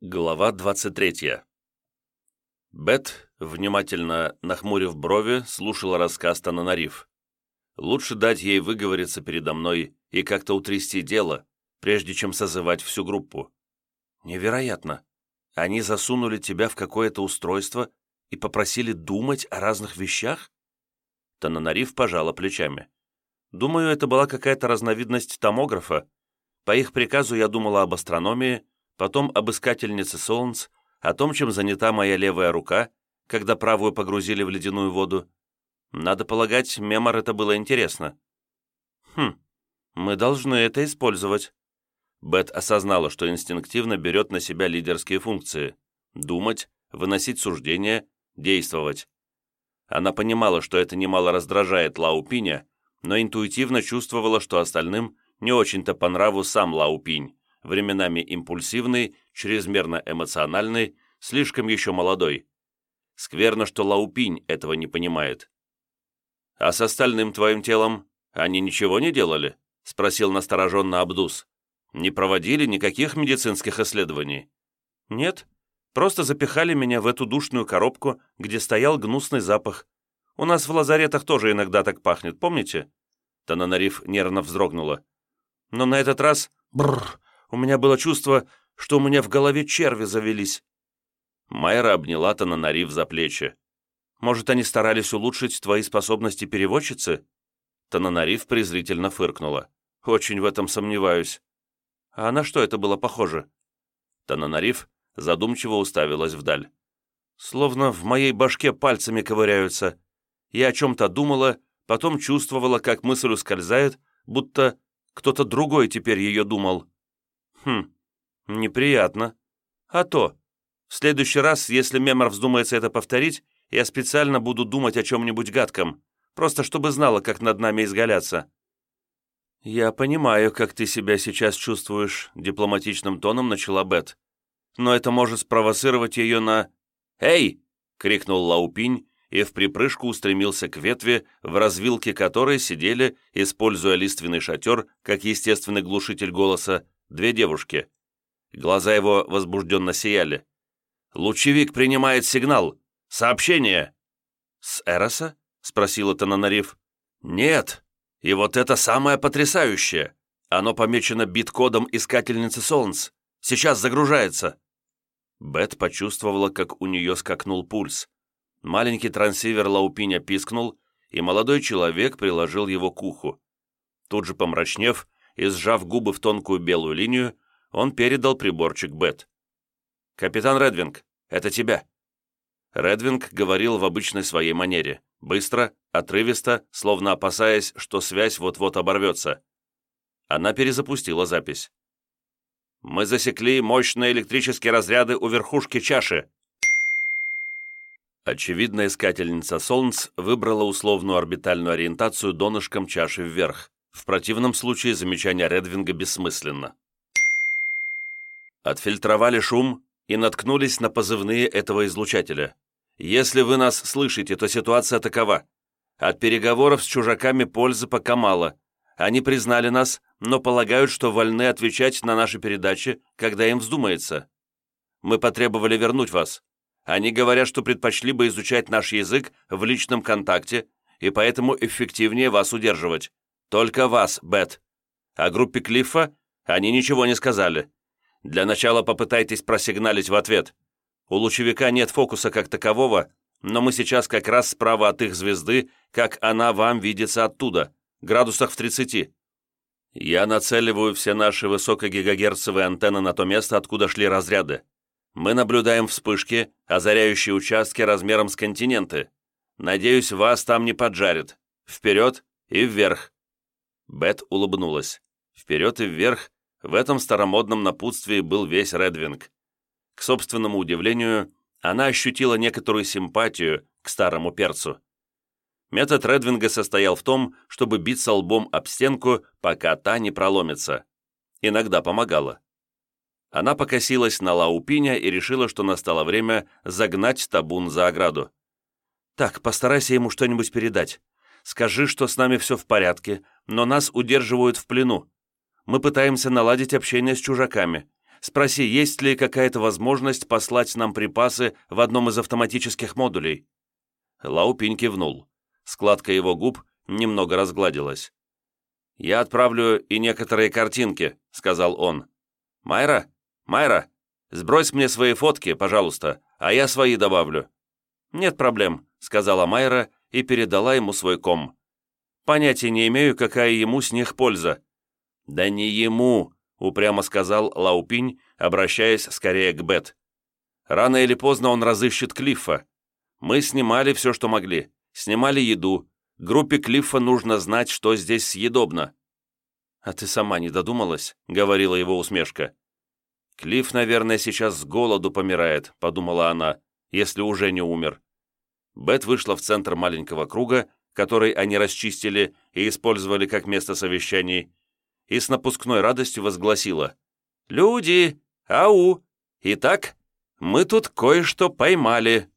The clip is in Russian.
Глава 23 Бет, внимательно нахмурив брови, слушала рассказ Тананариф. Лучше дать ей выговориться передо мной и как-то утрясти дело, прежде чем созывать всю группу. Невероятно. Они засунули тебя в какое-то устройство и попросили думать о разных вещах? Тананариф пожала плечами. Думаю, это была какая-то разновидность томографа. По их приказу я думала об астрономии, потом об искательнице солнц, о том, чем занята моя левая рука, когда правую погрузили в ледяную воду. Надо полагать, мемор это было интересно. Хм, мы должны это использовать. Бет осознала, что инстинктивно берет на себя лидерские функции – думать, выносить суждения, действовать. Она понимала, что это немало раздражает Лаупиня, но интуитивно чувствовала, что остальным не очень-то по нраву сам Лаупинь, временами импульсивный, чрезмерно эмоциональный, слишком еще молодой. Скверно, что Лаупинь этого не понимает. «А с остальным твоим телом они ничего не делали?» — спросил настороженно Абдус. «Не проводили никаких медицинских исследований?» «Нет, просто запихали меня в эту душную коробку, где стоял гнусный запах. У нас в лазаретах тоже иногда так пахнет, помните?» Тананариф нервно вздрогнула. «Но на этот раз... Бррр! У меня было чувство, что у меня в голове черви завелись». Майра обняла Тананариф за плечи. «Может, они старались улучшить твои способности переводчицы?» Тананариф презрительно фыркнула. «Очень в этом сомневаюсь». «А на что это было похоже?» Тананариф задумчиво уставилась вдаль. «Словно в моей башке пальцами ковыряются. Я о чем-то думала, потом чувствовала, как мысль ускользает, будто кто-то другой теперь ее думал. Хм, неприятно. А то. В следующий раз, если Мемор вздумается это повторить, я специально буду думать о чем-нибудь гадком, просто чтобы знала, как над нами изгаляться». «Я понимаю, как ты себя сейчас чувствуешь», — дипломатичным тоном начала Бет. «Но это может спровоцировать ее на...» «Эй!» — крикнул Лаупинь и в припрыжку устремился к ветви, в развилке которой сидели, используя лиственный шатер как естественный глушитель голоса, две девушки. Глаза его возбужденно сияли. «Лучевик принимает сигнал! Сообщение!» «С Эроса?» — спросила Тананариф. «Нет! И вот это самое потрясающее! Оно помечено бит-кодом Искательницы Солнц. Сейчас загружается!» Бет почувствовала, как у нее скакнул пульс. Маленький трансивер Лаупиня пискнул, и молодой человек приложил его к уху. Тут же помрачнев, и, сжав губы в тонкую белую линию, он передал приборчик Бет. «Капитан Редвинг, это тебя!» Редвинг говорил в обычной своей манере, быстро, отрывисто, словно опасаясь, что связь вот-вот оборвется. Она перезапустила запись. «Мы засекли мощные электрические разряды у верхушки чаши!» Очевидно, искательница Солнц выбрала условную орбитальную ориентацию донышком чаши вверх. В противном случае замечание Редвинга бессмысленно. Отфильтровали шум и наткнулись на позывные этого излучателя. Если вы нас слышите, то ситуация такова. От переговоров с чужаками пользы пока мало. Они признали нас, но полагают, что вольны отвечать на наши передачи, когда им вздумается. Мы потребовали вернуть вас. Они говорят, что предпочли бы изучать наш язык в личном контакте и поэтому эффективнее вас удерживать. Только вас, Бет. О группе Клиффа они ничего не сказали. Для начала попытайтесь просигналить в ответ. У лучевика нет фокуса как такового, но мы сейчас как раз справа от их звезды, как она вам видится оттуда, градусах в 30. Я нацеливаю все наши высокогигагерцевые антенны на то место, откуда шли разряды. Мы наблюдаем вспышки, озаряющие участки размером с континенты. Надеюсь, вас там не поджарит. Вперед и вверх. Бет улыбнулась. Вперед и вверх, в этом старомодном напутствии был весь Редвинг. К собственному удивлению, она ощутила некоторую симпатию к старому перцу. Метод Редвинга состоял в том, чтобы биться лбом об стенку, пока та не проломится. Иногда помогала. Она покосилась на Лаупиня и решила, что настало время загнать табун за ограду. «Так, постарайся ему что-нибудь передать. Скажи, что с нами все в порядке, но нас удерживают в плену. Мы пытаемся наладить общение с чужаками. Спроси, есть ли какая-то возможность послать нам припасы в одном из автоматических модулей». Лаупинь кивнул. Складка его губ немного разгладилась. «Я отправлю и некоторые картинки», — сказал он. «Майра? Майра, сбрось мне свои фотки, пожалуйста, а я свои добавлю». «Нет проблем», — сказала Майра и передала ему свой ком. «Понятия не имею, какая ему с них польза». «Да не ему», — упрямо сказал Лаупинь, обращаясь скорее к Бет. «Рано или поздно он разыщет Клиффа. Мы снимали все, что могли. Снимали еду. Группе Клиффа нужно знать, что здесь съедобно». «А ты сама не додумалась?» — говорила его усмешка. «Клифф, наверное, сейчас с голоду помирает», — подумала она, «если уже не умер». Бет вышла в центр маленького круга, который они расчистили и использовали как место совещаний, и с напускной радостью возгласила «Люди! Ау! Итак, мы тут кое-что поймали!»